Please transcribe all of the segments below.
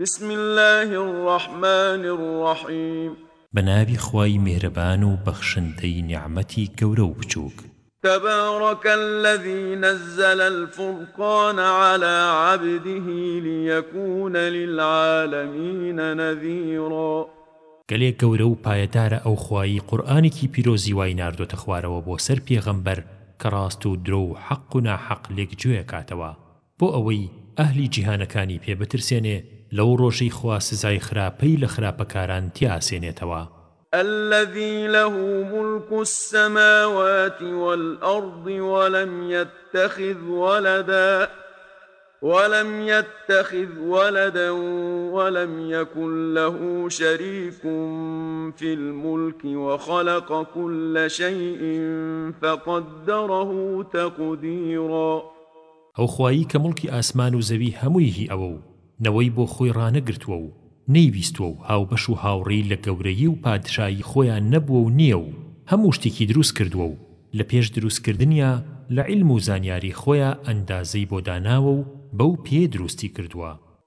بسم الله الرحمن الرحيم بنابي خواي مهربان وبخشنتي نعمتي كورو بچوك تبارك الذي نزل الفرقان على عبده ليكون للعالمين نذيرا گەلێک گەورە و پایەدارە ئەو خوایی قورآانێکی پیرۆزی وای ناردۆتە خوارەوە بۆ سەر پێغەمبەر کە ڕاست و درۆ و حەق و ناحەق لێک گوێ کاتەوە بۆ ئەوەی ئەهلی جیهانەکانی پێ بترسێنێ لەو ڕۆژەی خوا سزای خراپەی لە خراپەکاران تیاسێنێتەوە الذي له ملك السماوات والأرض ولم يتخذ ولدا ولم يتخذ ولدا ولم يكن له شريك في الملك وخلق كل شيء فقدره تقديرا ئەو خوایی کە مڵکی ئاسمان و زەوی هەمووی ئەوە و نەوەی بۆ خۆی ڕانەگرتووە و نەیویستوە و هاوبەش و هاوڕێی لە گەورەیی و پادشایی خۆیان نەبووە و نییە و هەموو شتێکی دروست کردووە و لە پێش دروستکردنیە لە عیلم و زانیاری خۆیان ئەندازەی بۆ داناوە و بەو پێ دروستی کردووە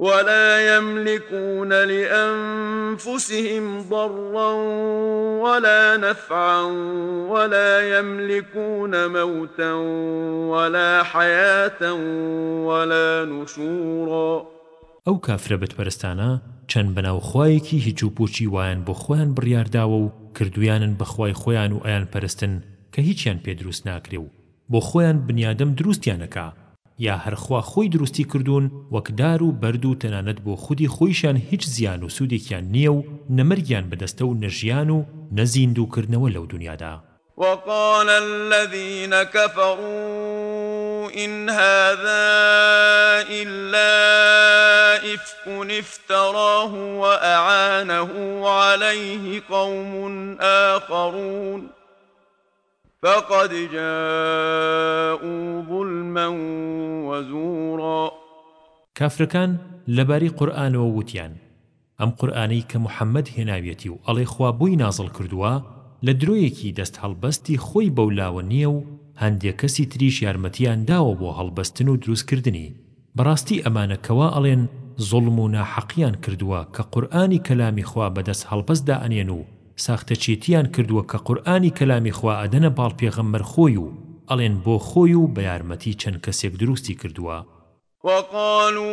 ولا يملكون لأنفسهم ضرا ولا نفعا ولا يملكون موتا ولا حياة ولا نشورا ئەو کافرە بتپەرستانە چەند بەناوخوایەکی هیچ و پوچی وایان بۆ خۆیان بڕیارداوە و کردویانن بەخوای خۆیان و ئەیان پەرستن کە هیچیان پێ دروست ناکرێ و بۆ خۆیان بنیادەم دروستیانەکە یا هەرخوا خۆی دروستی کردوون وەکدار و بەرد و تەنانەت بۆ خودی خۆیشان هیچ زیان و سوودێکیان نییە و نەمەرگیان بەدەستە و نەژیان و نەزیندوکردنەوە لەو دنیادا وقال الذين كفروا إن هذا إلا إفك افتراه وأعانه عليه قوم آخرون فقد جاءوا ظلما وزورا كافركان لباري قرآن ووتيان ئەم قورآانەی کە محەممەد هێناویەتی و ئەڵێ خوابووی نازڵ کردووە لە درۆیەکی دەست هەڵبەستی خۆی بەولاوە نییە و هەندێک کەسی تریش یارمەتیان داوە بۆ هەڵبەستن و دروستکردنی بەڕاستی ئەمانەکەوا ئەڵێن زڵم و ناحەقیان کردووە کە قورآانی کەلامی خوا بەدەست هەڵبەستدا ئەنێن و ساختەچێتیان کردووە کە قورآانی کەلامی خوا ئەدەنە باڵپێغەممەر خۆی و ئەڵێن بۆ خۆی و بە یارمەتی چەند کەسێک دروستی کردووە وقالوا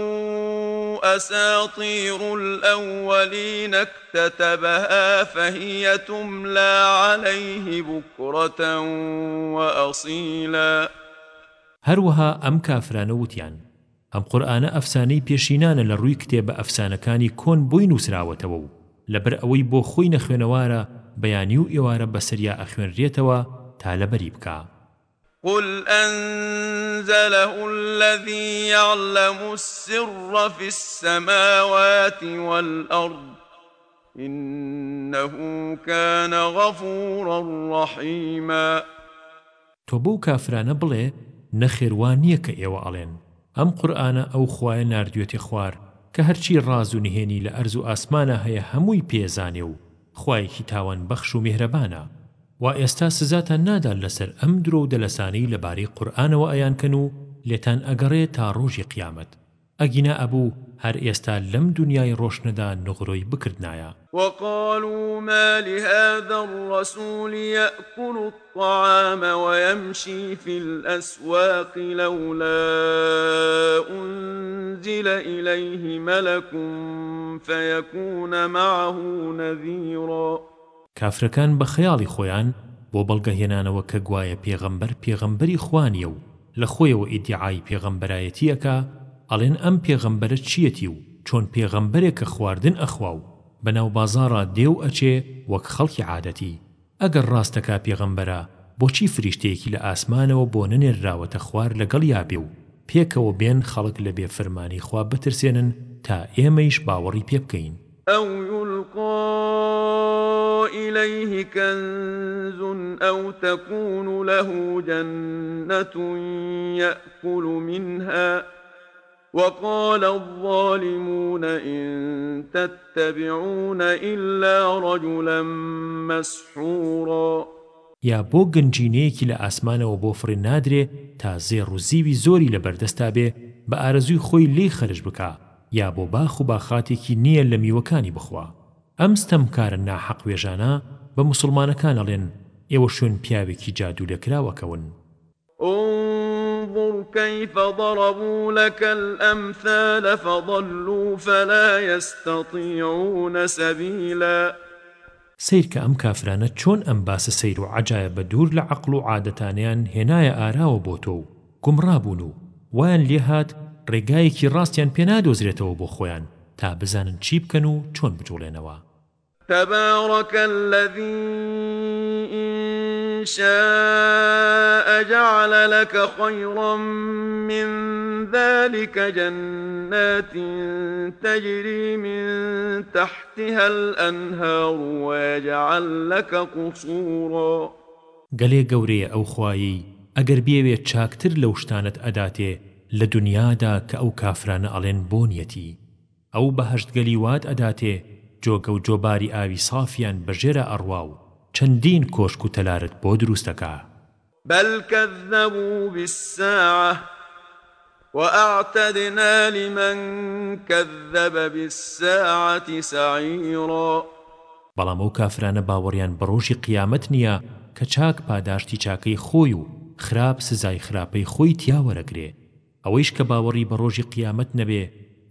أساطير الأولين اكتتبها فهي تملى عليه بكرة وأصيلا هروها أم كافران وتيان ئەم قورآانە ئەفسانەی پێشینانە لە ڕووی کتێبە ئەفسانەکانی کۆن بۆی نووسراوەتەوە و لەبەر ئەوەی بۆ خۆی نەخوێنەوارە بەیانی و ئێوارە بەسریا ئەخوێنرێتەوە تا لەبەری بکە قل أنزله الذي يعلم السر في السماوات والأرض إنه كان غفورا رحيما تۆ بەو کافرانە بڵێ نەخێوان نییە کە ئێوە ئەڵێن ئەم قورآانە ئەو خوایە نردوێتی خوار کە هەرچی ڕاز و نهێنی لە ئەرز و ئاسمانە هەیە هەمووی پێزانێ و خوایەکی تاوان بەخش و میهرەبانە و ئێستا سزاتان نادان لەسەر ئەم درۆ و دەلەسانەی لەبارەی قورآنەوە ئەیانکەن و لێتان ئەگەڕێت تا ڕۆژی قیامەت ئەگینا ئەبوو هەر ئێستا لەم دنیای ڕۆشندا نغڕۆی بکردنایە وقالوا ما لهذا الرسول يأكل الطعام ويمشي في الأسواق لولا أنزل إليه ملك فيكون معه نذيرا كافركان بخيالي خويان بۆ بەڵگەهێنانەوە کە گوایە پێغەمبەر پێغەمبەری خوانیە و لە خۆیەوە ئیدعای پێغەمبەرایەتیەکە ئەڵێن ئەم پێغەمبەرە چیەتی و چۆن پێغەمبەرێکە خواردن ئەخوا و بەناو بازارە دێو ئەچێ وەک خەڵکی عادەتی ئەگەر ڕاستەکە پێغەمبەرە بۆچی فریشتەیەکی لە ئاسمانەوە بۆ نەنێرراوەتە خوار لەگەڵ یابێ و پێکەوە بێن خەڵک لە بێفرمانی خوا بترسێنن تا ئێمەیش باوەڕی پێ بکەین ئەو يلقى إليه كنز أو تكون له جنة يأكل منها وقال الظالمون إن تتبعون إلا رجلا مسحورا یا بۆ گەنجینەیەکی لە ئاسمانەوە بۆ فرێن نادرێ تا زێر و زیوی زۆری لە بەردەستا بێ بە ئارزووی خۆی لێ خرج بکە یا بۆ باخ و باخاتێکی نییە لە میوەکانی بخوا ئەم ستەمکارن ناحەق وێژانە بە مسلمانەکان ئەڵێن ئێوە شوێن پیاوێکی جادوولەکراوەکەون ئۆ كيف ضربوا لك الأمثال فضلوا فلا يستطيعون سبيلا سیرکە ئەم کافرانە چۆن ئەم باسە سیر و عجایە بە دوور لە عقل و عادەتانیان هێنایە ئاراوە بۆ تۆ و گومڕابوون و وایان لێهات ڕێگایەکی ڕاستیان پێ نادۆزرێتەوە بۆ خۆیان تا بزانن چی بکەن و چۆن بجوڵێنەوە تبارك الذي إن شاء جعل لك خيرا من ذلك جنات تجري من تحتها الأنهار ويجعل لك قصورا قلي قوري أو خوايي أقر بيوي تشاكتر لو شتانت أداتي لدنيا دا كأو كافران ألين بونيتي أو بهشت قليوات أداتي جۆگە و جۆباری ئاوی سافیان بەژێرە ئەڕوا و چەندین کۆشک و تەلارت بۆ دروستەکە بل كذبوا بالساعة وأعتدنا لمن كذب بالساعة سعيرا بەڵام ئەو کافرانە باوەڕیان بەڕۆژی قیامەت نییە کە چاک پاداشتی چاکەی خۆی و خراپ سزای خراپەی خۆی تیاوەرەگرێ ئەوەیش کە باوەڕی بە ڕۆژی قیامەت نەبێ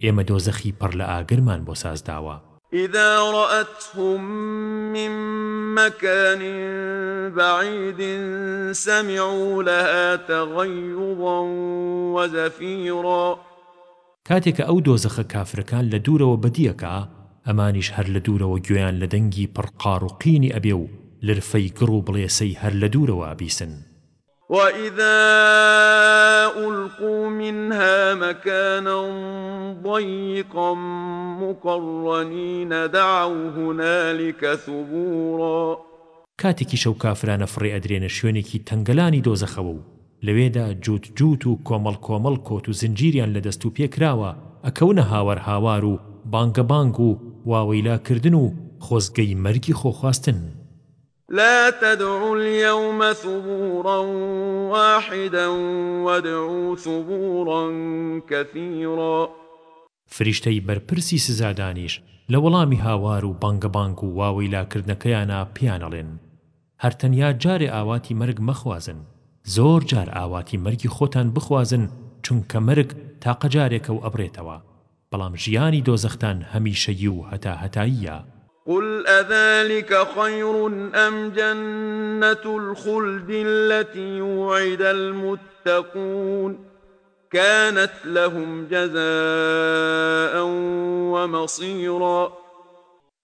ئێمە دۆزەخی پڕ لە ئاگرمان بۆ سازداوە إذا رأتهم من مكان بعيد سمعوا لها تغيظا وزفيرا کاتێکە ئەو دۆزەخە کافرەکان لە دوورەوە بەدیەکە ئەمانیش هەر لە دوورەوە گوێیان لە دەنگی پڕقاڕوقینی ئەبێ و لرفەی گڕ و بڵێسەی هەر لە دوورەوە بیسن وإذا ألقوا منها مكانا ضيقا مقرنين دعوا هنالك ثبورا کاتێکی شەو کافرانە فڕێ ئەدرێنە شوێنێکی تەنگەلانی دۆزەخەوە و لەوێدا جووت جووت و کۆمەڵ کۆمەڵ کۆت و زنجیریان لە دەست و پێکراوە ئەکەونە هاوەر هاوار و بانگە بانگ و واوەیلاکردن و خۆزگەی مەرگی خۆخواستن لا تدعوا اليوم ثبورا واحدا وادعوا ثبورا كثيرا فریشتەی بەرپرسی سزادانیش لە وەڵامی هاوار و بانگەبانگ و واوەی لاکردنەکەیانە پیانەڵێن هەرتەنیا جارێ ئاواتی مەرگ مەخوازن زۆر جار ئاواتی مەرگی خۆتان بخوازن چونکە مەرگ تاقەجارێکە و ئەبرێتەوە بەڵام ژیانی دۆزەختان هەمیشەیی و هەتا هەتاییە قل أذلك خير أم جنة الخلد التي وعد المتقون كانت لهم جزاء ومصيرا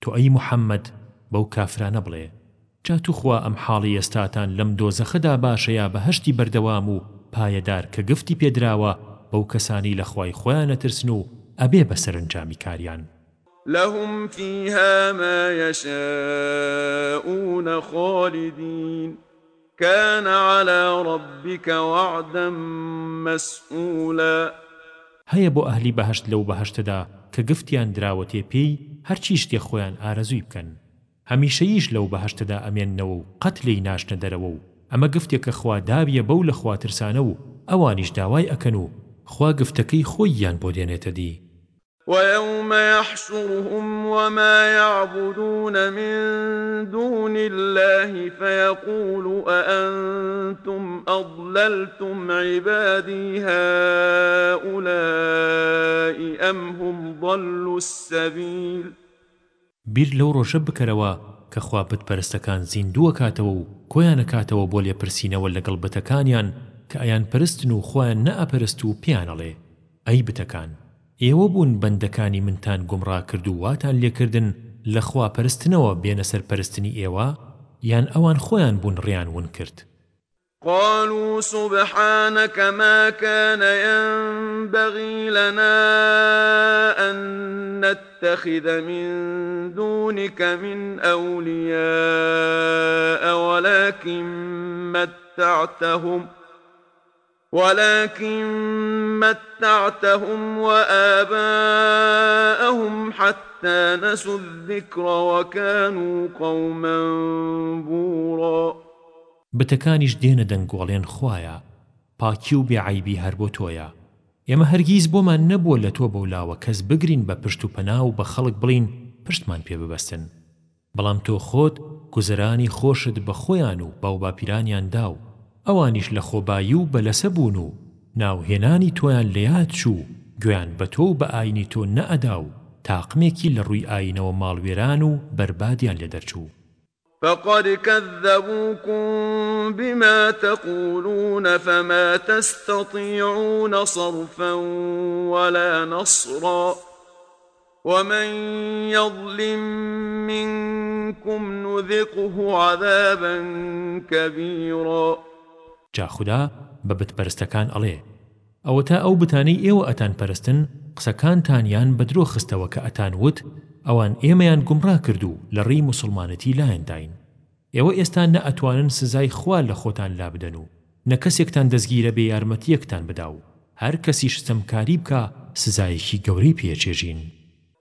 تو أي محمد بو كافران بڵێ جا توخوا ئەم حاڵی ئێستاتان لەم دۆزەخدا باشەیە بە هەشتی بەردەوام و پایەدار کە گفتی پێدراوە بەو کەسانی لە خوای خۆیان نەترسن و ئەبێ بە سەرنجامی کاریان لهم فيها ما يشاءون خالدين كان على ربك وعدا مسئولا هەیە بۆ ئەهلی بەهشت لەو بەهشتدا کە گفتیان دراوە تێپێی هەرچی شتێ خۆیان ئارەزوی بکەن هەمیشەیش لەو بەهشتدا ئەمێننەوە و قەت لی ناشنە دەرەوە و ئەمە گفتێکە خوا دابیە بەو لە خواترسانە و ئەوانیش داوای ئەکەن و خوا گفتەکەی خۆیان بۆ دێنێتە دی ويوم يحشرهم وما يعبدون من دون الله فيقول أأنتم أضللتم عبادي هؤلاء أم هم ضلوا السبيل بیر لەو ڕۆژە بکەرەوە کە خوا بتپەرستەکان زیندووە کاتەوە و کۆیانە کاتەوە بۆ لێپرسینەوە لەگەڵ بتەکانیان کە ئەیان پرستن و خۆیان نەئەپەرست و پیانەڵێ ئەی بتەکان ئێوە بوون بەندەکانی منتان گومڕا کرد و واتان لێکردن لە خواپەرستنەوە بێنە سەرپەرستنی ئێوە یان ئەوان خۆیان بوون ڕیان ون کرد قالوا سبحانك ما كان ينبغي لنا أن نتخذ من دونك من أولياء ولكن متعتهم ۖ ولكن متعتهم وآباءهم حتى نسوا الذكر وكانوا قوما بورا بتکانیش دێنە دەنگۆڵێن خوایە پاکی و بێعیبی هەر بۆ تۆیە ئێمە هەرگیز بۆمان نەبووە لە تۆ بەولاوە کەس بگرین بە پشت و پەنا و بە خەڵک بڵین پشتمان پێ ببەستن بەڵام تۆ خۆت گوزرانی خۆشت بە خۆیان و باو باپیرانیان دا و ئەوانیش لە خۆبایی و بەلەسە بوون و ناوهێنانی تۆیان لەیاد چوو گویان بە تۆ بە ئاینی تۆ نەئەدا و تاقمێکی لە ڕووی ئاینەوە ماڵوێران و بەربادیان لێ دەرچوو فقد كذبوكم بما تقولون فما تستطيعون صرفا ولا نصرا ومن يظلم منكم نذقه عذابا كبيرا جا خوددا بە بتپەرستەکان ئەڵێ ئەوە تا ئەو بتانەی ئێوە ئەتان پەرستن قسەکانتانیان بەدرۆ خستەوە کە ئەتان وت ئەوان ئێمەیان گومڕا کردو لە ڕێی مسلمانەتی لایەنداین ئێوە ئێستا نە ئەتوانن سزای خوا لە خۆتان لا بدەن و نە کەسێکتان دەستگیرە بێ یارمەتیەکتان بدا و هەر کەسی شتەمکاری بکە سزایەکی گەورەی پێچێژین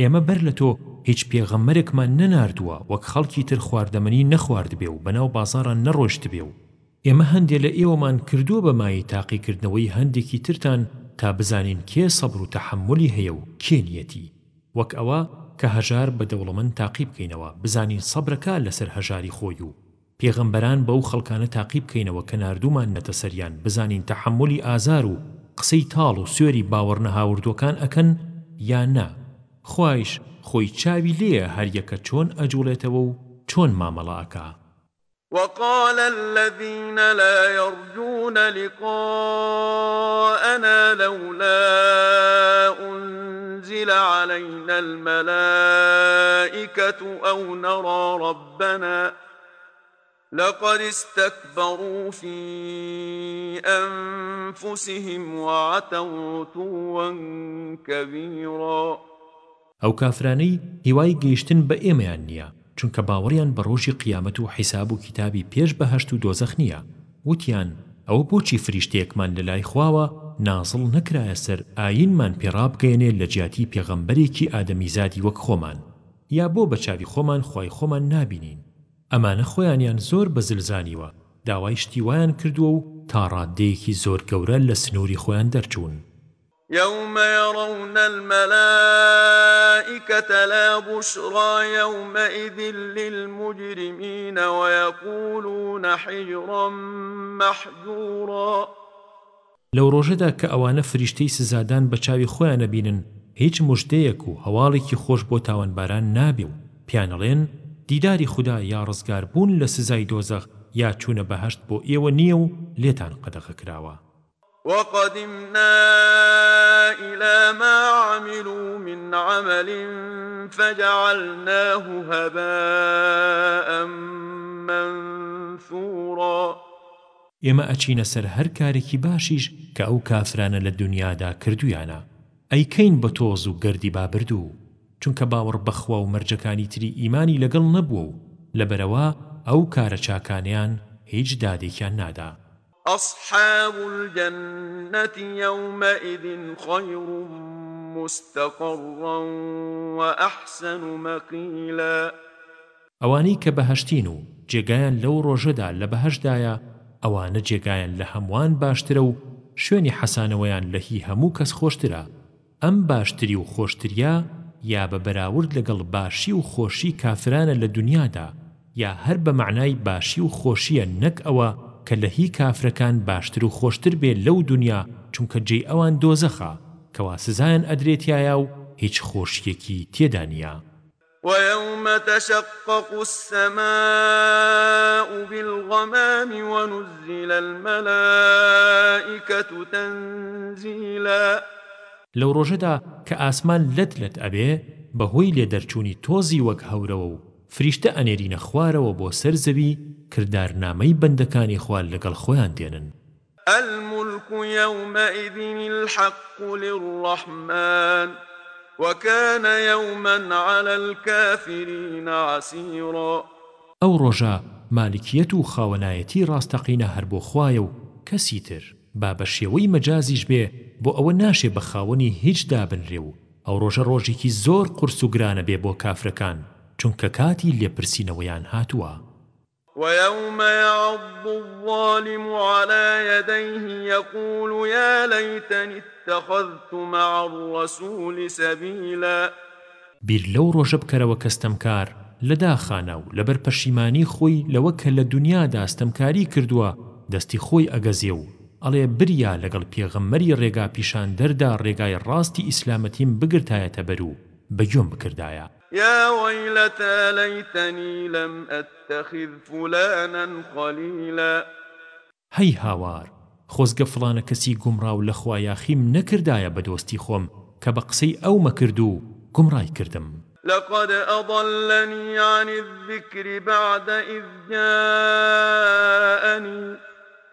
ئێمە بەر لە تۆ هیچ پێغەممەرێکمان نەناردووە وەک خەڵکی تر خواردەمەنی نەخوارد بێ و بەناو بازاران نەڕۆشت بێ و ئێمە هەندێک لە ئێوەمان کردووە بە مای تاقیکردنەوەی هەندێکی ترتان تا بزانین کێ سەبر و تەحملی هەیە و کێنیەتی وەک ئەوە کە هەژار بە دەوڵەمەند تاقی بکەینەوە بزانین سەبرەکە لەسەر هەژاری خۆی و پێغەمبەران بەو خەڵکانە تاقی بکەینەوە کە نردومان نەتەسەریان بزانین تەحملی ئازار و قسەی تاڵ و سوێری باوەڕنە هاوردەکان ئەکەن یان نا خوایش خۆی چاوی لێیە هەریەکە چۆن ئەجوڵێتەوە و چۆن مامەڵاکە وقال الذين لا يرجون لقاءنا لولا أنزل علينا الملائكة أو نرى ربنا لقد استكبروا في أنفسهم وعتوا عتوا كبيراً ئەو کافرانەی هیوای گەیشتن بە ئێمەیان نییە چونکە باوەڕیان بە ڕۆژی قیامەت و حیساب و کتابی پێش بەهشت و دۆزەخ نییە وتیان ئەو بۆچی فریشتەیەکمان لە لای خواوە نازڵ نەکرایە سەر ئاینمان پێڕابگەێنێ لە جیاتی پێغەمبەرێکی ئادەمیزادی وەک خۆمان یا بۆ بەچاوی خۆمان خۆی خۆمان نابینین ئەمانە خۆیانیان زۆر بەزلزانیوە داوای شتیوایان کردووە و تا ڕادەیەکی زۆر گەورە لە سنووری خۆیان دەرچوون يوم يرون الملائكة لا بشرى يومئذ للمجرمين ويقولون حجرا محجورا لەو ڕۆژەدا کە ئەوانە فریشتەی سزادان بە چاوی خۆیانە بینن هیچ مژدەیەک و هەواڵێکی خۆش بۆ تاوانباران نابێ و پیانەڵێن دیداری خوددا یا ڕزگار بوون لە سزای دۆزەخ یا چوونە بەهشت بۆ ئێوە نییە و لێتان قەدەخە کراوە وقدمنا إلى ما عملوا من عمل فجعلناه هباء منثورا ئێمە ئەچینە سەر هەر کارێکی باشیش کە ئەو کافرانە لە دنیادا کردویانە ئەیکەین بە تۆز و گردی بابردوو چونکە باوەڕ بەخوا و مەرجەکانی تری ئیمانی لەگەڵ نەبوو و لەبەرەوە ئەو کارە چاکانیان هیچ دادێکیان نادا أصحاب الجنة يومئذ خير مستقرا وأحسن مقيلا ئەوانەی کە بەهشتین و جێگایان لەو ڕۆژەدا لە بەهشدایە ئەوانە جێگایان لە هەمووان باشترە و شوێنی حەسانەوەیان لەهی هەموو کەس خۆشترە ئەم باشتری و خۆشتریە یا بە بەراورد لەگەڵ باشی و خۆشی کافرانە لە دنیادا یا هەر بە معنای باشی و خۆشیە نەک ئەوە کە لە هی کافرەکان باشتر و خۆشتر بێ لەو دنیا چونکە جێ ئەوان دۆزەخە کەوا سزایان ئەدرێتیایە و هیچ خۆشیەکی تێدانە ويوم تشقق السماء بالغمام ونزل الملائكة تنزيلا لو رجدا كأسمان لت لت أبي بهوي لدرچوني توزي وك هورو فريشتە ئەنێرینە خوارەوە بۆ سەرزەوی کردارنامەی بەندەکانی خوان لەگەڵ خۆیان دێنن الملك يومئذ الحق للرحمن وكان يوما على الكافرين عسيرا ئەو ڕۆژە مالکیەت و خاوەنایەتی ڕاستەقینە هەر بۆ خوایە و کەسی تر با بە شێوەی مەجازیش بێ بۆ ئەوە ناشێ بە خاوەنی هیچ دابنرێ و ئەو ڕۆژە ڕۆژێکی زۆر قرس و گرانە بێ بۆ کافرەکان چونکە کاتی لێپرسینەوەیان هاتووە ويوم يعض الظالم على يديه يقول يا ليتني اتخذت مع الرسول سبيلا بیر لەو ڕۆژە بکەرەوە کەستەمکار لە داخانە و لەبەر پەشیمانی خۆی لەوە کە لە دنیادا ستەمکاری کردووە دەستی خۆی ئەگەزێ و ئەڵێ بریا لەگەڵ پێغەممەری ڕێگا پیشان دەردا ڕێگای ڕاستی ئیسلامەتیم بگرتایەتە بەر و بەگوێم بکردایە يا ويلتى ليتني لم أتخذ فلانا خليلا هەی هاوار خۆزگە فلانە کەسی گومڕا و لەخوا یاخیم نەکردایە بە دۆستی خۆم کە بە قسەی ئەو مەکرد و گومڕای کردم لقد أضلني عن الذكر بعد إذ جاءني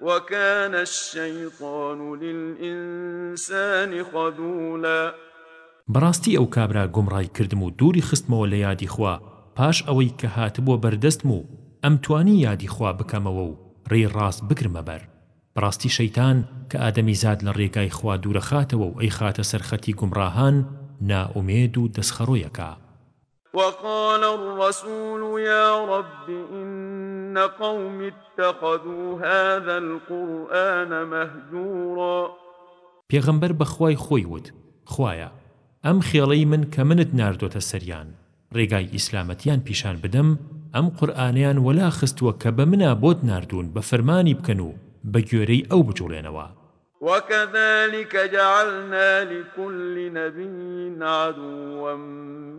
وكان الشيطان للإنسان خذولا بەڕاستی ئەو کابرا گومڕای کردم و دووری خستمەوە لە یادی خوا پاش ئەوەی کە هاتبووە بەردەستم و ئەم توانی یادی خوا بکەمەوە و ڕێ ڕاست بگرمە بەر بەڕاستی شەیتان کە ئادەمی زاد لە ڕێگای خوا دوورە خاتەوە و ئەی خاتە سەرخەتی گومڕاهان ناومێد و دەسخەڕۆیەکە وقال الرسول يا رب إن قوم اتخذوا هذا القرآن مهجورا پیغمبر بخوای خوی ود خوایا ئەم خێڵەی من کە منت ناردۆتە سەریان ڕێگای ئیسلامەتیان پیشان بدەم ئەم قورآانیان وەلا خستووە کە بە منە بۆت ناردوون بە فەرمانی بکەن و بە گوێرەی ئەو بجوڵێنەوە وكذلك جعلنا لكل نبي عدوا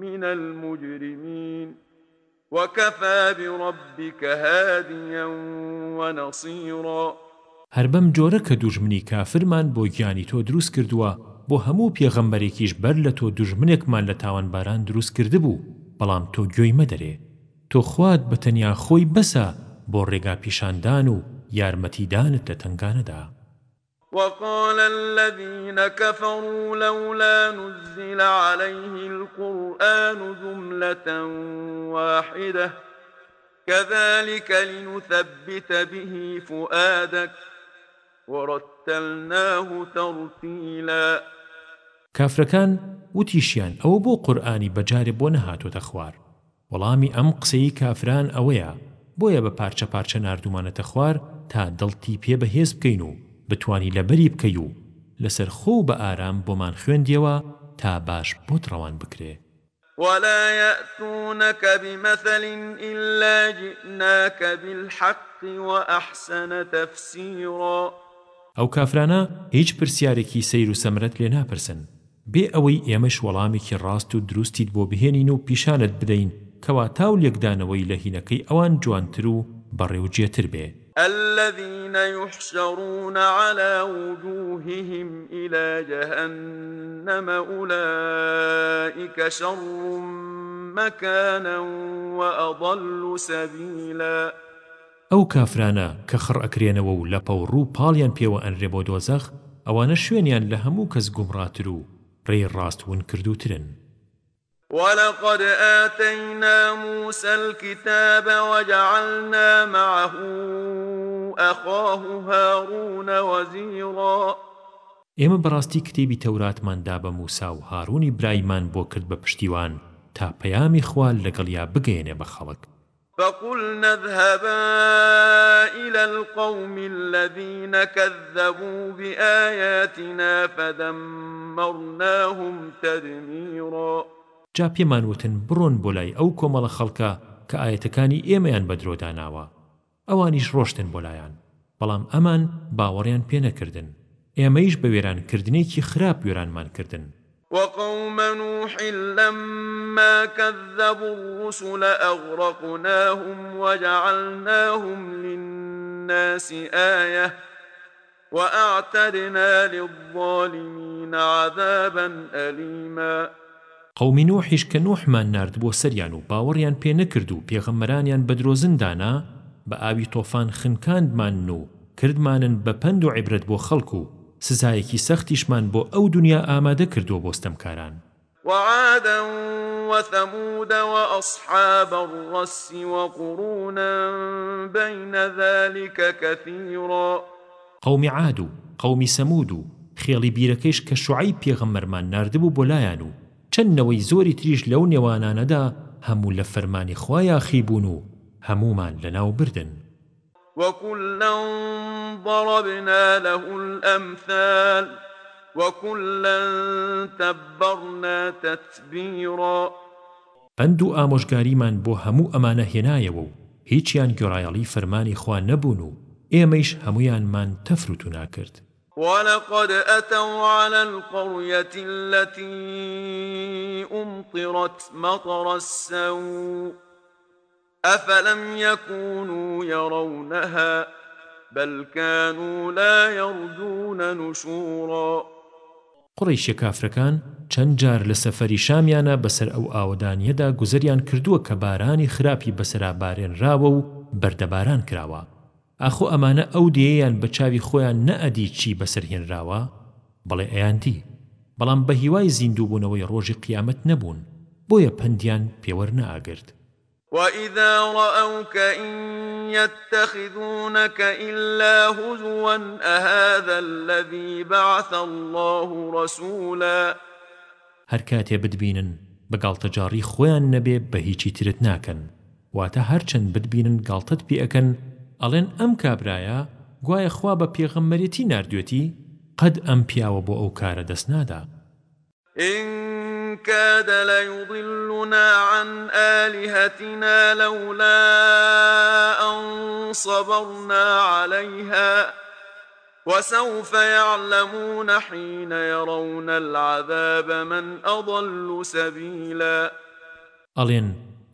من المجرمين وكفى بربك هاديا ونصيرا هر بەم جۆرە کە دوژمنی کافرمان بۆ گیانی تۆ دروست کردووە بۆ هەموو پێغەمبەرێکیش بەر لە تۆ دوژمنێکمان لە تاوانباران دروست کرده بوو بەڵام تۆ گوێی مەدەرێ تۆ خوات بە تەنیا خۆی بەسە بۆ ڕێگا پیشاندان و یارمەتیدانت لە تنگانەدا وقال الذين كفروا لولا نزل عليه القرآن جملة واحدة كذلك لنثبت به فؤادك وەڕتەلناه تەڕتیلا کافرەکان وتیشیان ئەوە بۆ قورآانی بەجارێ بۆ نەهاتۆتە خوار وەڵامی ئەم قسەی کافران ئەوەیە بۆیە بە پارچە پارچە نردومانەتە خوار تا دڵتی پێ بەهێز بکەین و بتانی لەبەری بکەی و لەسەر خۆ بە ئارام بۆمان خوێندیەوە تا باش بۆت ڕەوان بکرێ ولا يأتونك بمثل إلا جئناك بالحق وأحسن تفسيرا ئەو کافرانە هیچ پرسیارێکی سیر و سەمرەت لێ ناپرسن بێ ئەوەی ئێمەش وەڵامێکی ڕاست و دروستیت بۆ بهێنین و پیشانت بدەین کەوا تاو لێکدانەوەی لە هینەکەی ئەوان جوانتر و بەڕێوجێتر بێ الذين يحشرون على وجوههم إلى جهنم أولئك شر مكانا وأضل سبيلاً ئەو کافرانە کە خڕ ئەکرێنەوە و لە پەو ڕوو پاڵیان پێوە ئەنرێ بۆ دۆزەخ ئەوانە شوێنیان لە هەموو کەس گومڕاتر و ڕێی ڕاستون کردوترن ولقد آتينا موسى الكتاب وجعلنا معه أخاه هارون وزيرا ئێمە بەڕاستی کتێبی تەوراتماندا بە موسا و هارونی برایمان بۆ کرد بە پشتیوان تا پەیامی خوال لەگەڵیا بگەێنێ بە خەڵک فقلنا اذهبا إلى القوم الذين كذبوا بآياتنا فدمرناهم تدميرا جا پێمان وتن بڕۆن بۆ لای ئەو کۆمەڵە خەڵکە کە ئاەتەکانی ئێمەیان بەدرۆداناوە ئەوانیش ڕۆشتن بۆ لایەن بەڵام ئەمان باوەڕیان پێ نەکردن ئێمەیش بە وێرانکردنێکی خراپ وێرانمان کردن وقوم نوح لما كذبوا الرسل أغرقناهم وجعلناهم للناس آية وأعتدنا للظالمين عذابا أليما قومی نوحیش کە نوحمان نرد بۆ سەریان و باوەڕیان پێ نەکرد و پێغەمەرانیان بە درۆزندانا بە ئاوی تۆفان خنکاندمان و کردمانن بە پند و عیبرەت بۆ خەڵکو و سزایەکی سەختیشمان بۆ ئەو دنیا ئامادە کردووە بۆستەمکاران وعادا وثمود وأصحاب الرس وقرونا بين ذلك كثيرا قوم عاد قوم سمود خێڵی بیرەکەیش کە شوعی پێغەمەرمان نردبوو بۆ لایەن و چەندنەوەی زۆری تریش لەو نێوانانەدا هەموو لە فەرمانی خوایە خیبوون و هەمومان لەناو بردن وكلا ضربنا له الأمثال وكلا تبرنا تتبيرا ئەندوو ئامۆژگاریمان بۆ هەموو ئەمانە هێنایەوە و هیچیان گۆڕایەڵی فەرمانی خوا نەبوون و ئێمەیش هەمویانمان تەفروت و ناکرد ولقد أتوا على القرية التي أمطرت مطر السوء أفلم يكونوا يرونها بل كانوا لا يرجون نشورا قڕیشە کافرەکان چەند جار لە سەفەری شامیانە بەسەر ئەو ئاوەدانیەدا گوزەریان کردووە کە بارانی خراپی بەسەرابارێنراوە و بەردەباران کراوە ئاخۆ ئەمانە ئەو دێیان بە چاوی خۆیان نەئەدی چی بەسەرهێنراوە بەڵێ ئەیاندی بەڵام بە هیوای زیندوو بوونەوەی ڕۆژی قیامەت نەبوون بۆیە پندیان پێوەرنەئاگرت وإذا رأوك إن يتخذونك إلا هزوا أهذا الذي بعث الله رسولا هەر کاتێ بدبینن بەگاڵتە جاری خۆیان نەبێ بە هیچی ترت ناکەن واتە هەرچەند بدبینن گاڵتت پێەکەن ئەڵێن ئەم کابرایە گوایە خوا بە پێغەممەرێتی نردوێتی قەد ئەم پیاوە بۆ ئەو کارە دەست نادا. إن كاد ليضلنا عن آلهتنا لولا أن صبرنا عليها وسوف يعلمون حين يرون العذاب من أضل سبيلا ئەڵێن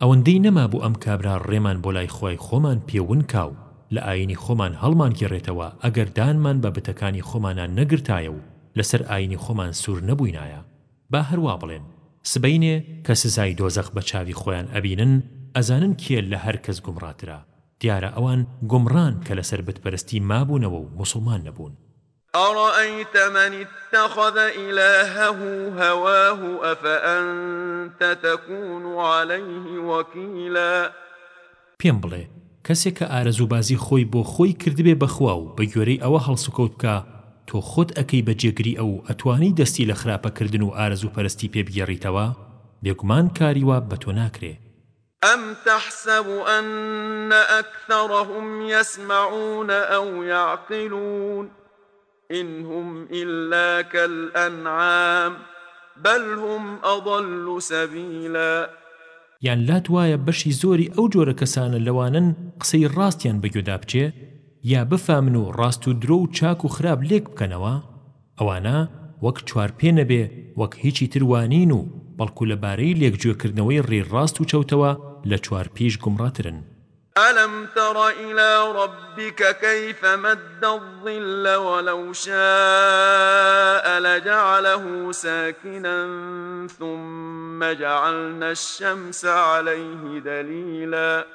ئەوەندەی نەما بوو ئەم کابرا ڕێمان بۆ لای خۆی خۆمان پێون کاو لە ئاینی خۆمان هەڵمان گێڕێتەوە ئەگەر دانمان بە بتەکانی خۆمانە نەگرتایە و لەسەر ئاینی خۆمان سوور نەبووینایە با هەروە بڵێن سبەینێ کە سزای دۆزەخ بە چاوی خۆیان ئەبینن ئەزانن کێ لە هەر کەس گومڕاترا دیارە ئەوان گومڕان کە لەسەر بتپەرستی مابوونەوە و مسلمان نەبوون أرأيت من اتخذ إلهه هواه أفأنت تكون عليه وكيلا پێم بڵێ کەسێک کە ئارەزوبازی خۆی بۆ خۆی کردبێ بەخوا و بە گوێرەی ئەوە هەڵسوکەوت بکە تۆ خۆت ئەەکەی بە جێگری ئەو ئەتوانی دەستی لە خراپەکردن و ئارزوو پەرستی پێبگەڕیتەوە بێگومان کاریوە بە تۆ ناکرێ أم تحسب أن أكثرهم يسمعون أو يعقلون إن هم إلا كالأنعام بل هم أضل سبيلا يعني لا توايا بشي زوري أو جور كسان اللوانن قصي الراستيان بجو دابجي یا بفامن و ڕاست و درۆ و چاک و خراپ لێک بکەنەوە ئەوانە وەک چوارپێ نەبێ وەک هیچی تروانین و بەڵکو لەبارەی لێکگوێکردنەوەی ڕێڕاست و چەوتەوە لە چوار پێش گومڕاترن ألم تر إلى ربك كيف مد الظل ولو شاء لجعله ساكنا ثم جعلنا الشمس عليه دليلا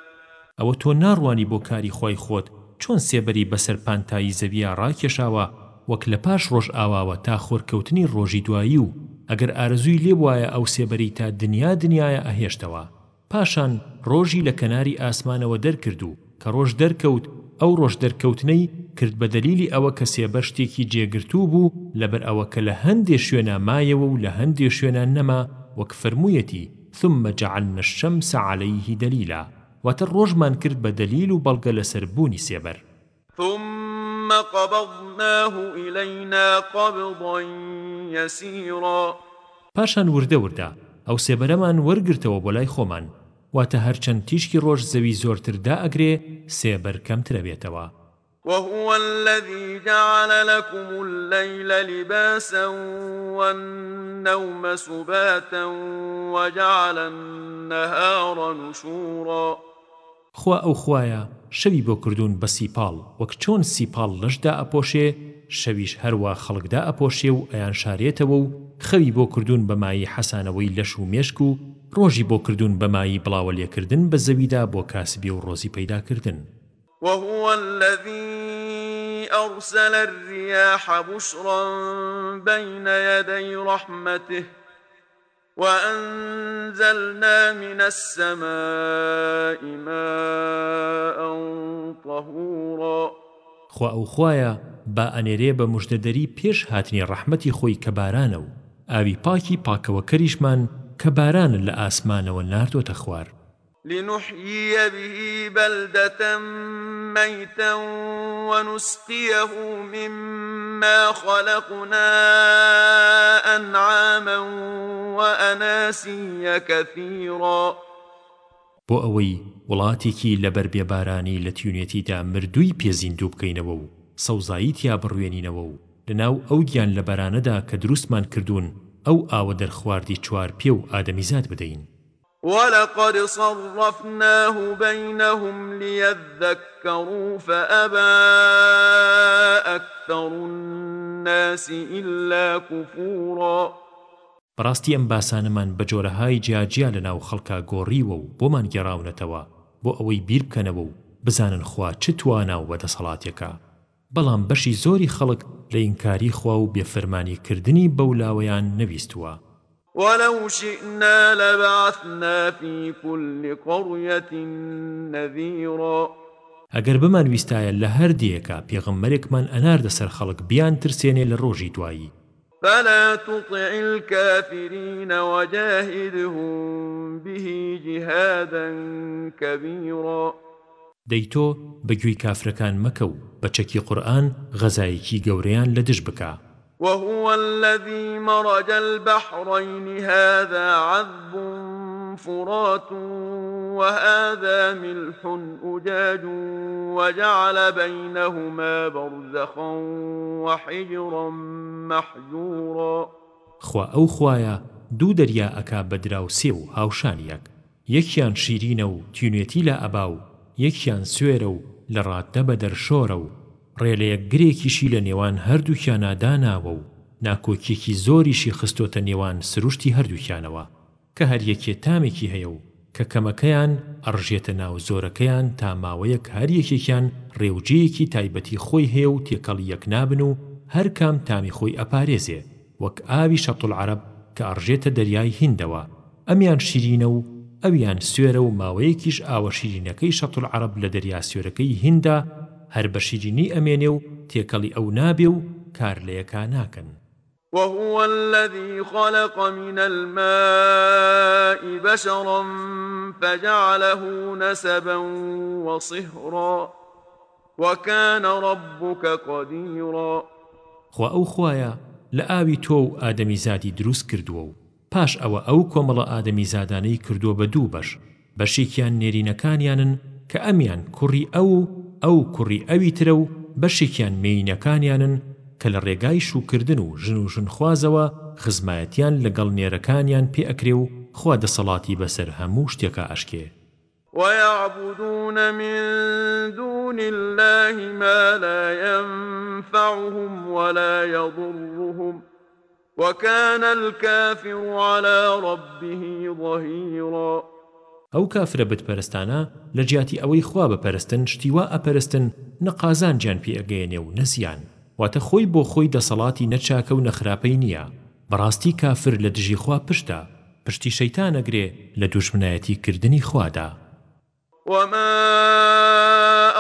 أو تو نارواني بو كاري خوي خود چۆن سێبەری بەسەر پانتایی زەویە ڕاکێشاوە وەک لە پاش ڕۆژ ئاواوە تا خۆرکەوتنی ڕۆژی دوایی و ئەگەر ئارزووی لێ وایە ئەو سێبەری تا دنیا دنیاە ئەهێشتەوە پاشان ڕۆژی لە کەناری ئاسمانەوە دەرکرد و کە ڕۆژ دەرکەوت ئەو ڕۆژ دەرکەوتنەی کرد بە دەلیلی ئەوە کە سێبەر شتێکی جێگرتوو بوو لەبەر ئەوە کە لە هەندێ شوێنە مایەوە و لە هەندێ شوێنان نەما وەک فرموویەتی ثم جعلنا الشمس عليه دليلا واتە ڕۆژمان کرد بە دەلیل و بەڵگە لەسەر بوونی سێبەر ثم قبضناه إلينا قبضا يسيرا پاشان وردە وردا ئەو سێبەرەمان وەرگرتەوە بۆ لای خۆمان واتە هەرچەند تیشکی ڕۆژ زەوی زۆرتردا ئەگرێ سێبەر کەمترە بێتەوە وهو الذي جعل لكم الليل لباسا والنوم سباتا وجعل النهار نشورا خوا ئەو خوایە شەوی بۆ کردوون بە سیپاڵ وەک چۆن سیپاڵ لەشدا ئەپۆشێ شەویش هەروە خەڵکدا ئەپۆشێ و ئەیان شارێتەوە و خەوی بۆ کردوون بەمایی حەسانەوەی لەش و مێشک و ڕۆژی بۆ کردوون بەمایی بڵاوە لێکردن بە زەویدا بۆ کاسبی و ڕۆزی پەیداکردن وهو الذي أرسل الرياح بشرا بين يدي رحمته وأنزلنا من السماء ماء طهورا خوا ئەو خوایە با ئەنێرێ بە مژدەدەری پێش هاتنی ڕەحمەتی خۆی کە بارانە و ئاوی پاکی پاکەوەکەریشمان کە بارانن لە ئاسمانەوە ناردۆتە خوار لنحيي به بلدة ميتا ونسقيه مما خلقنا أنعاما وأناسيا كثيرا بۆ ئەوەی وڵاتێکی لەبەر بێبارانی لە تیونێتیدا مردووی پێزیندوو بکەینەوە و سەوزاییتیا بڕوێنینەوە و لەناو ئەو گیان لە بەرانەدا کە دروستمان کردوون ئەو ئاوە دەرخواردی چوار پێ و ئادەمیزاد بدەین ولقد صرفناه بينهم ليذكروا فأبى أكثر الناس إلا كفورا بەڕاستی ئەم باسانەمان بە جۆرەهای جیاجیا لەناو خەڵکە گۆڕیوە و بۆمان گێڕاونەتەوە بۆ ئەوەی بیر بکەنەوە و بزانن خوا چ توانە و بەدەسەڵاتێکە بەڵام بەشی زۆری خەڵک لە ئینکاری خوا و بێفەرمانی کردنی بەولاوەیان نەویستووە ولو شئنا لبعثنا في كل قرية نذيرا ئەگەر بمان ویستایە لە هەردیەکە پێغممەرێکمان ئەناردە سەر خەڵک بیان ترسێنێ لە ڕۆژی دوایی فلا تطع الكافرين وجاهدهم به جهادا كبيرا دەیتۆ بەگوێی کافرەکان مەکە و بەچەکی قورآن غەزایەکی گەورەیان لە دژ بکە وهو الذي مرج البحرين هذا عذب فرات وهذا ملح أجاج وجعل بينهما برزخا وحجرا محجورا خوا ئەو خوایە دوو دەریا ئەکا بەدراو سێ و هاوشانیەک یەکیان شیرینە و تینوێتی لە ئەبا و یەکیان سوێرە و لە ڕاتدە بە دەرشۆرە و ڕێلەیەکگرێکیشی لە نێوان هەردووکیاناداناوە و ناکۆکیەکی زۆریشی خستۆتە نێوان سروشتی هەردووکیانەوە کە هەریەکێ تامێکی هەیە و کە کەمەکەیان ئەڕژێتە ناو زۆرەکەیان تا ماوەیەک هەریەکێکیان ڕێوجەیەکی تایبەتی خۆی هەیە و تێکەڵ یەکنابن و هەر کام تامی خۆی ئەپارێزێ وەک ئاوی شەتڵ عرب کە ئەڕژێتە دەریای هندەوە ئەمیان شیرینە و ئەویان سوێرە و ماوەیەکیش ئاوە شیرینەکەی شەتڵ عرب لە دەریا سوێرەکەی هیندا هەر بەشیجینی ئەمێنێ و تێکەڵی ئەو نابێ و کار لەیەکا ناکەن وهو الذي خلق من الماء بشرا فجعله نسبا وصهرا وكان ربك قديرا خو او خوايا لآوي تو آدمي زادي دروس كردوو پاش ئەوە ئەو کۆمەڵە ئادەمی زادانەی کردووە بە دوو بەش بەشێکیان نێرینەکانیانن کە ئەمیان کوڕی ئەو ئەو کوڕی ئەوی ترە و بەشێکیان مێینەکانیانن کە لە ڕێگای شوکردن و ژن و ژنخوازەوە خزمایەتیان لەگەڵ نێرەکانیان پێ ئەکرێ و خوا دەسەڵاتی بەسەر هەموو شتێکە ئەشکێ ويعبدون من دون الله ما لا ينفعهم ولا يضرهم وكان الكافر على ربه ظهيراً ئەو کافرە بتپەرستانە لە جیاتی ئەوەی خوا بەپەرستن شتیوا ئەپەرستن نەقازانجیان پێگەێنێ و نەسیان واتە خۆی بۆ خۆی دەسەڵاتی نەچاکە و نەخراپەی نییە بەڕاستی کافر لە دژی خوا پشتە پشتی شەیتانەگرێ لە دوشمنایەتی کردنی خوادا وما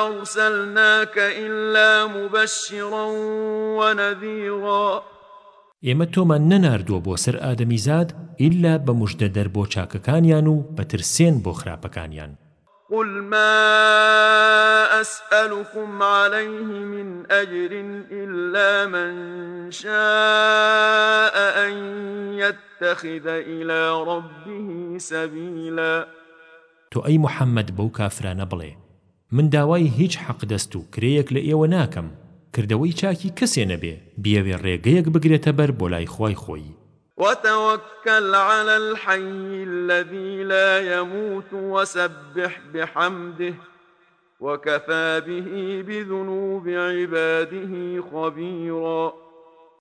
أرسلناك إلا مبشرا ونذيرا ئێمە تۆمان نەناردووە بۆ سەر ئادەمیزاد ئیلا بە مژدە دەر بۆ چاکەکانیان و بەترسێن بۆ خراپەکانیان قل ما أسألكم عليه من أجر إلا من شاء أن يتخذ إلى ربه سبيلا تو أي محمد بو كافران بلي من داوای هیچ حق دەست و کرەیەک لە ئێوە ناکەم کردەوەی چاکی کەسێ نەبێ بیەوێ ڕێگەیەک بگرێتە بەر بۆ لای خی خۆی وتوكل على الحي الذي لا يموت وسبح بحمده وكفى به بذنوب عباده خبيرا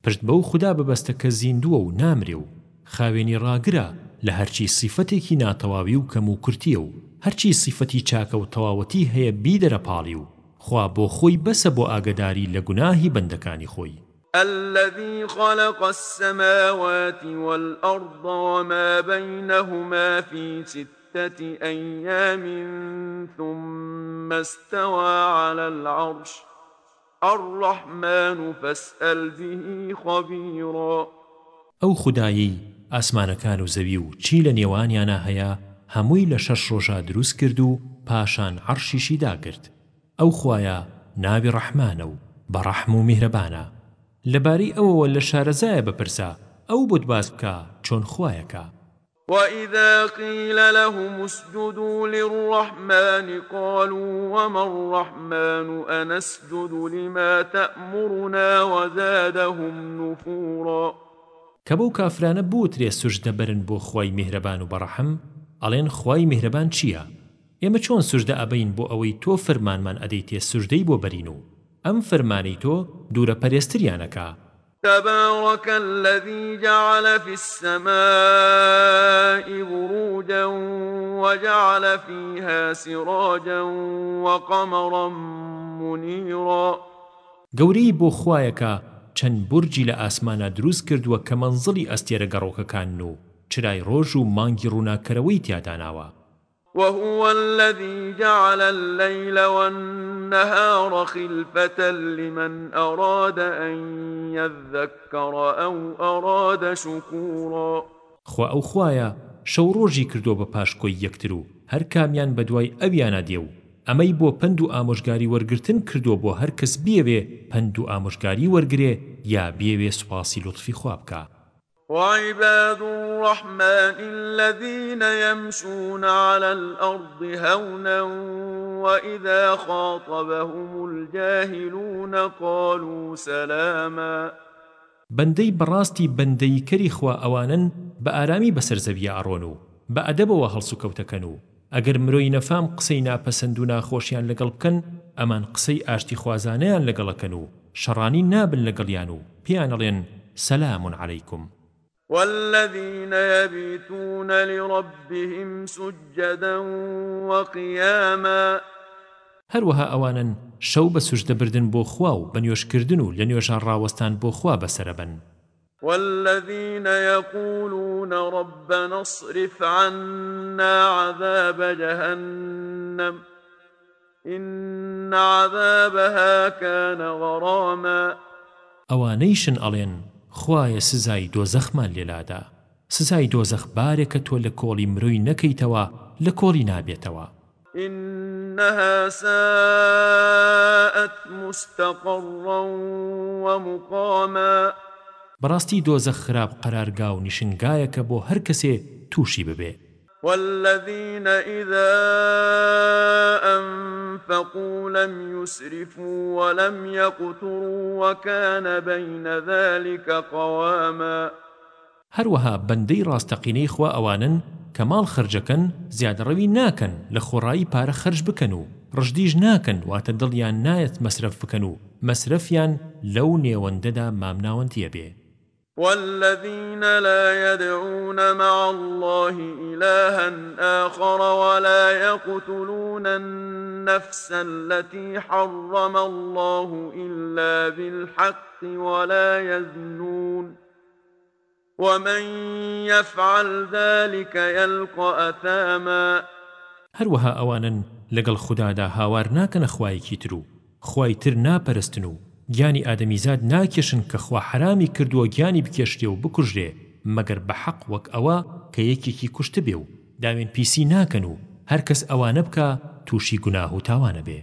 پشت بەو خدا ببەستە کە زیندووە و نامرێ و خاوێنی ڕاگرە لە هەرچی سیفەتێکی ناتەواوی و کەم و کورتیە و هەرچی سیفەتی چاکە و تەواوەتی هەیە بی دەرەپاڵی و خوا بۆ خۆی بەسە بۆ ئاگداری لە گوناهی بەندەکانی خۆی الذي خلق السماوات والأرض وما بينهما في ستة أيام ثم استوى على العرش الرحمن فاسأل به خبيرا ئەو خدایی ئاسمانەکان و زەوی و چی لە نێوانیانە هەیە هەمووی لە شەش ڕۆژە دروست کرد و پاشان عەرشیشی داگرت ئەو خوایە ناوی ڕەحمانە و بە ڕەحم و میهرەبانە لەبارەی ئەوەوە لە شارەزایە بپرسە ئەو بۆت باس بکە چۆن خوایەکە وإذا قيل لهم اسجدوا للرحمن قالوا وما الرحمن أنسجد لما تأمرنا وزادهم نفورا كبو كافران بوتري سجد برن بو خواي مهربان برحم ألين خواي مهربان چيا ئێمە چۆن سوژدە ئەبین بۆ ئەوەی تۆ فرمانمان ئەدەیتێ سوژدەی بۆ بەرین و ئەم فرمانی تۆ دوورە پەرێستریانەکە تبارك الذي جعل في السماء بروجا وجعل فيها سراجا وقمرا منيرا گەورەی بۆ خوایەکە چەند بورجی لە ئاسمانە دروست کردووە کە منزڵی ئەستێرە گەڕۆکەکان و چرای ڕۆژ و مانگی ڕووناکەرەوەی تیاداناوە وهو الذي جعل الليل والنهار خلفة لمن أراد أن يذكر أو أراد شكورا خوا أو خوايا شەو ڕۆژی کردو بە پاشکۆی یەکتر و هەر کامیان بەدوای ئەویانە دێ و ئەمەی بۆ پند و ئامۆژگاری وەرگتن کردو بۆ هەر کەس بێوێ پند و ئامۆژگاری وەرگێ یا بێوێ سوپاسی لطفی خواب بکە وعباد الرحمن الذين يمشون على الأرض هونا وإذا خاطبهم الجاهلون قالوا سلاما بندەی بەڕاستی بەندەیکەری خوا ئەوانن بە ئارامی بەسەر زەویە ئاڕۆن و بە ئەدەبەوە هەڵسو کەوتەکەن و ئەگەر مرۆی نەفام قسەی ناپەسەند و ناخۆشیان لەگەڵ بکەن ئەمان قسەی ئاشتی خوازانەیان لەگەڵەکەن و شەڕانی نابن لەگەڵیان و پێیانەڵێن سەلامون عەلەیکم والذين يبيتون لربهم سجدا وقياما هەروەها ئەوانن شەو بە سوشدەبردن بۆ خوا و بە نوێشکردن و لە نوێژان ڕاوەستان بۆ خوا بەسەرەبن والذين يقولون ربنا اصرف عنا عذاب جهنم إن عذابها كان غراما ئەوانەیشن ئەڵێن خوایە سزای دۆزەخمان لێلادا سزای دۆزەخ بارێکە تۆ لە کۆڵی مرۆی نەکەیتەوە لە کۆڵی نابێتەوە إنها ساءت مستقرا ومقاما براستي دوزخ خراب قرارگاه و نشنگایە کە بۆ هەر کەسێ تووشی ببێت والذين إذا أنفقوا لم يسرفوا ولم يقتروا وكان بين ذلك قواما هەروەها بەندەی ڕاستەقینەی خوا ئەوانن کە ماڵ خرجەکەن زیادڕەوی ناکەن لە خۆڕایی پارە خرج بکەن و ڕژدیش ناکەن واتە دڵیان نایەت مەسرف بکەن و مەسرفیان لەو نێوەندەدا مامناوەندیە بێ والذين لا يدعون مع الله إلها آخر ولا يقتلون النفس التي حرم الله إلا بالحق ولا يزنون ومن يفعل ذلك يلقى أثاما هروها أوانا لقل خدادا هاوار ناكن خوایکی ترو خوای تر ناپەرستن و گیانی ئادەمیزاد ناکێشن کە خوا حرامی کردووە گیانی بکێشتێ و بکوژێ مەگەر بە حەق وەک ئەوە کە یەکێکی کوشتە بێ و داوێن پیسی ناکەن و هەرکەس ئەوانە بکە تووشی گوناه و تاوانە بێ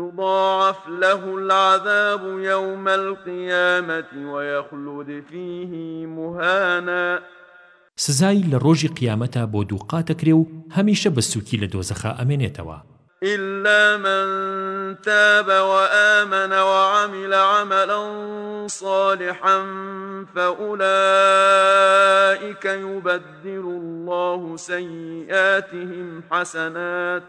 يضاعف له العذاب يوم القيامة ويخلد فيه مهانا سزای لە ڕۆژی قیامەتە بۆ دووقاتەکرێ و هەمیشە بە سووکی لە دۆزەخە ئەمێنێتەوە إلا من تاب وآمن وعمل عملا صالحا فأولئك يبدل الله سيئاتهم حسنات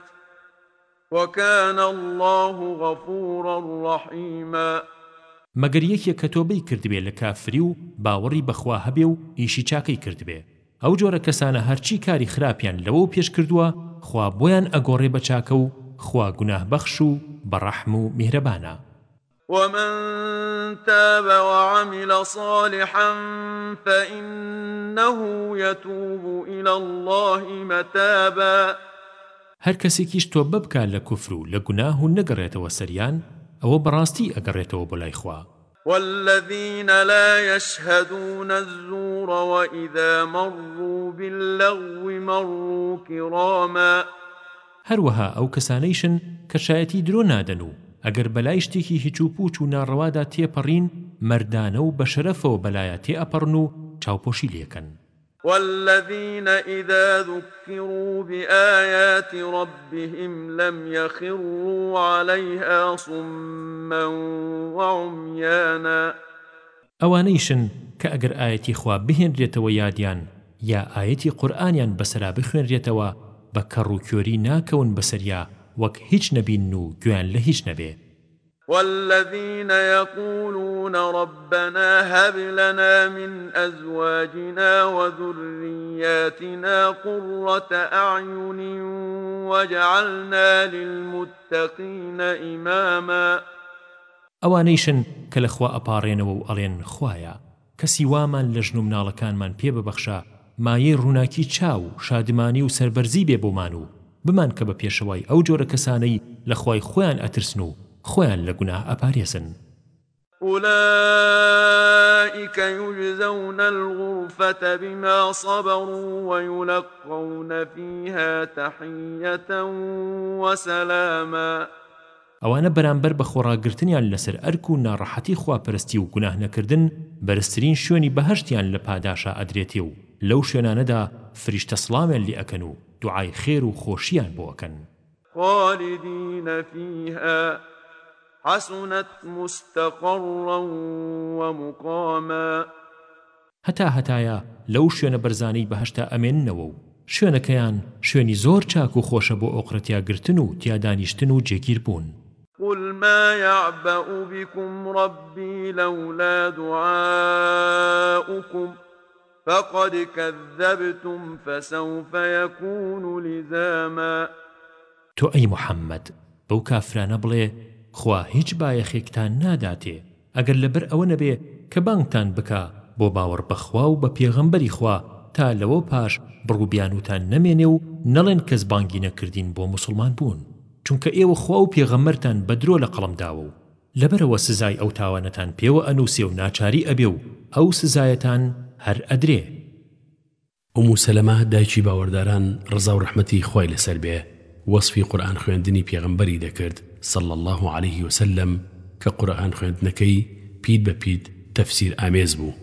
وكان الله غفورا رحيما مەگەر یەکێک کە تۆبەی کردبێ لە کافری و باوەڕی بەخوا هەبێ و ئیشی چاکەی کردبێ ئەو جۆرە کەسانە هەرچی کاری خراپیان لەوە پێش کردووە خوا بۆیان ئەگۆڕێ بە چاکە و خوا گناه بخش و بەڕەحم و میهرەبانە ومن تاب وعمل صالحا فإنه يتوب إلى الله متابا هەر کەسێکیش تۆ ببکە لە کوفر و لە گوناه و نەگەڕێتەوە سەریان ئەوە بەڕاستی ئەگەڕێتەوە بۆ لای خوا والذين لا يشهدون الزور وإذا مروا باللغو مروا كراما هەروەها ئەو کەسانەیشن کە شایەتی درۆ نادەن و ئەگەر بەلای شتێکی هیچ و پوچ و ناڕەوادا تێپەڕین مردانە و بە شەرەفەوە بەلایە تێئەپەڕن و چاوپۆشی لێکەن والذين إذا ذكروا بآيات ربهم لم يخروا عليها صما وعميانا ئەوانەیشن کە ئەگەر ئاەتی خوا بهێنرێتەوە یادیان یا ئاەتی قورآانیان بەسرا بخوێنرێتەوە بە کەڕ و کۆری ناکەون بەسەریا وەک هیچ نەبین و گوێن لە هیچ نەبێ والذين يقولون ربنا هب لنا من أزواجنا وذرياتنا قرة أعين وجعلنا للمتقين إماما ئەوانەیشن کە لەخوا ئەپارێنەوە و ئەڵێن خوایە کەسی وامان لە ژن و مناڵەکانمان پێ ببەخشە مایەی ڕووناکی چاو شادمانی و سربەرزی بێ بۆمان و بمان کە بە پێشەوای ئەو جۆرە کەسانەی لەخوای خۆیان ئەترسن و خۆیان لە گوناه ئەپارێزن أولئك يجزون الغرفة بما صبروا ويلقون فيها تحية وسلاما ئەوانە بەرامبەر بە خۆڕاگرتنیان لەسەر ئەرک و ناڕەحەتی خواپەرستی و گوناه نەکردن بەرزترین شوێنی بەهشتیان لە پاداشا ئەدرێتێ و لەو شوێنانەدا فریشتە سڵامیان لێ ئەکەن و دوعای خێر و خۆشیان بۆکەن خالدین فيها حسنت مستقرا ومقاما هەتا هەتایە لەو شوێنە بەرزانەی بەهشتا ئەمێننەوە و شوێنەکەیان شوێنی زۆر چاک و خۆشە بۆ ئۆقرەتیا گرتن و تیادانیشتن و جێگیر بوون قل ما يعبأ بكم ربي لولا دعاؤكم فقد كذبتم فسوف يكون لزاما تو أي محمد بو كافران بلي خوا هیچ بایەخێکتان ناداتێ ئەگەر لەبەر ئەوە نەبێ کە بانگتان بکا بۆ باوەڕ بەخوا و بە پێغەمبەری خوا تا لەوە پاش بڕووبیانوتان نەمێنێ و نەڵێن کەس بانگی نەکردین بۆ مسلمان بوون چونکە ئێوە خوا و پێغەمەرتان بەدرۆ لە قەڵمداوە و لەبەرەوە سزای ئەو تاوانەتان پێوە ئەنووسێ و ناچاری ئەبێ و ئەو سزایەتان هەر ئەدرێ ئەم سەلەما دایکی باوەڕداران ڕزا و ڕحمەتی خۆی لەسەر بێ وەصفی قورآن خوێندنی پێغمبەری دەکرد صل الله عليه وسلم کە قورآن خوێندنەکەی پیت بە پیت تەفسیر ئامێز بوو